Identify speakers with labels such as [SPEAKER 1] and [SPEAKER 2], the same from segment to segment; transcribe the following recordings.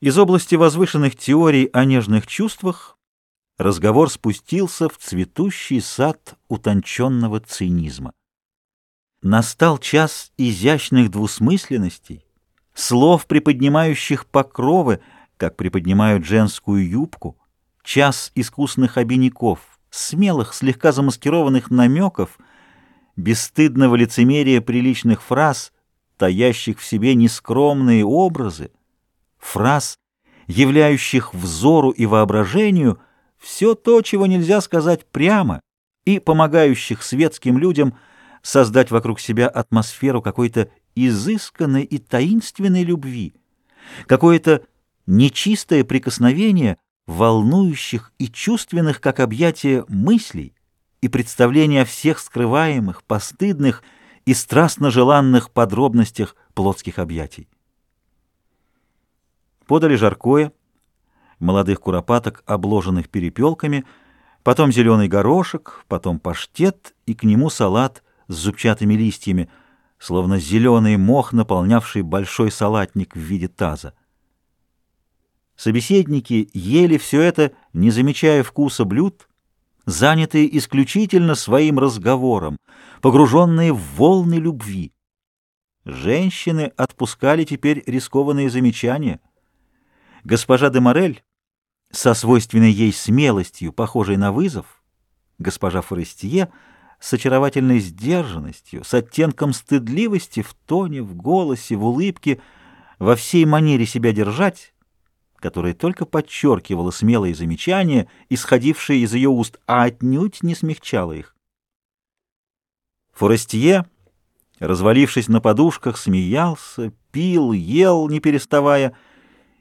[SPEAKER 1] Из области возвышенных теорий о нежных чувствах разговор спустился в цветущий сад утонченного цинизма. Настал час изящных двусмысленностей, слов, приподнимающих покровы, как приподнимают женскую юбку, час искусных обиняков, смелых, слегка замаскированных намеков, бесстыдного лицемерия приличных фраз, таящих в себе нескромные образы, фраз, являющих взору и воображению все то, чего нельзя сказать прямо, и помогающих светским людям создать вокруг себя атмосферу какой-то изысканной и таинственной любви, какое-то нечистое прикосновение волнующих и чувственных, как объятие мыслей и представления о всех скрываемых, постыдных и страстно желанных подробностях плотских объятий. Подали жаркое, молодых куропаток, обложенных перепелками, потом зеленый горошек, потом паштет и к нему салат с зубчатыми листьями, словно зеленый мох, наполнявший большой салатник в виде таза. Собеседники ели все это, не замечая вкуса блюд, занятые исключительно своим разговором, погруженные в волны любви. Женщины отпускали теперь рискованные замечания — Госпожа де Морель, со свойственной ей смелостью, похожей на вызов, госпожа Форестие с очаровательной сдержанностью, с оттенком стыдливости в тоне, в голосе, в улыбке, во всей манере себя держать, которая только подчеркивала смелые замечания, исходившие из ее уст, а отнюдь не смягчала их. Форестие, развалившись на подушках, смеялся, пил, ел, не переставая,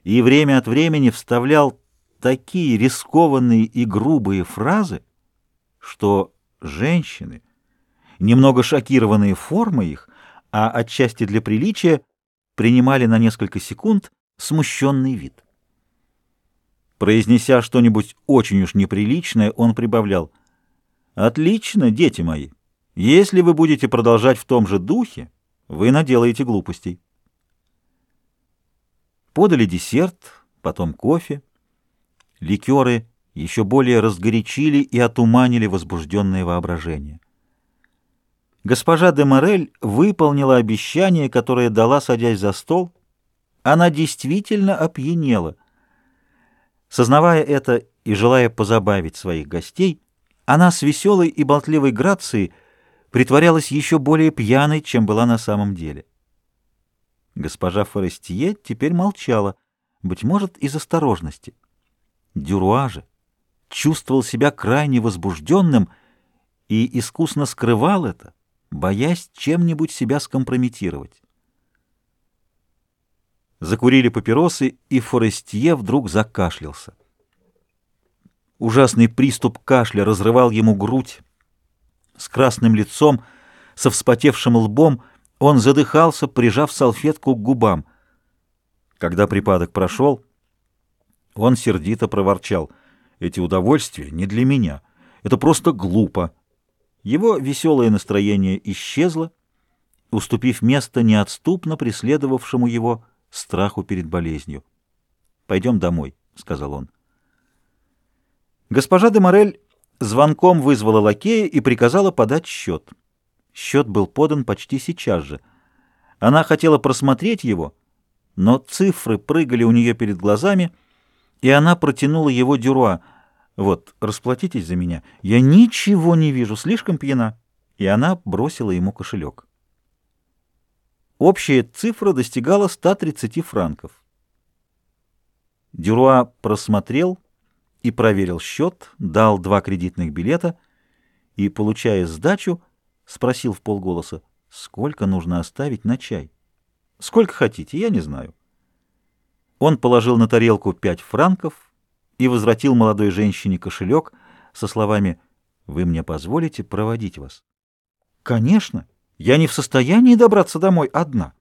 [SPEAKER 1] и время от времени вставлял такие рискованные и грубые фразы, что женщины, немного шокированные формой их, а отчасти для приличия, принимали на несколько секунд смущенный вид. Произнеся что-нибудь очень уж неприличное, он прибавлял «Отлично, дети мои, если вы будете продолжать в том же духе, вы наделаете глупостей». Подали десерт, потом кофе. Ликеры еще более разгорячили и отуманили возбужденное воображение. Госпожа де Морель выполнила обещание, которое дала, садясь за стол. Она действительно опьянела. Сознавая это и желая позабавить своих гостей, она с веселой и болтливой грацией притворялась еще более пьяной, чем была на самом деле. Госпожа Форестие теперь молчала, быть может, из осторожности. Дюруа же чувствовал себя крайне возбужденным и искусно скрывал это, боясь чем-нибудь себя скомпрометировать. Закурили папиросы, и Форестье вдруг закашлялся. Ужасный приступ кашля разрывал ему грудь. С красным лицом, со вспотевшим лбом — он задыхался, прижав салфетку к губам. Когда припадок прошел, он сердито проворчал. «Эти удовольствия не для меня. Это просто глупо». Его веселое настроение исчезло, уступив место неотступно преследовавшему его страху перед болезнью. «Пойдем домой», — сказал он. Госпожа де Морель звонком вызвала лакея и приказала подать счет. Счет был подан почти сейчас же. Она хотела просмотреть его, но цифры прыгали у нее перед глазами, и она протянула его дюруа. «Вот, расплатитесь за меня. Я ничего не вижу, слишком пьяна». И она бросила ему кошелек. Общая цифра достигала 130 франков. Дюруа просмотрел и проверил счет, дал два кредитных билета и, получая сдачу, — спросил в полголоса. — Сколько нужно оставить на чай? — Сколько хотите, я не знаю. Он положил на тарелку пять франков и возвратил молодой женщине кошелек со словами «Вы мне позволите проводить вас?» «Конечно, я не в состоянии добраться домой одна».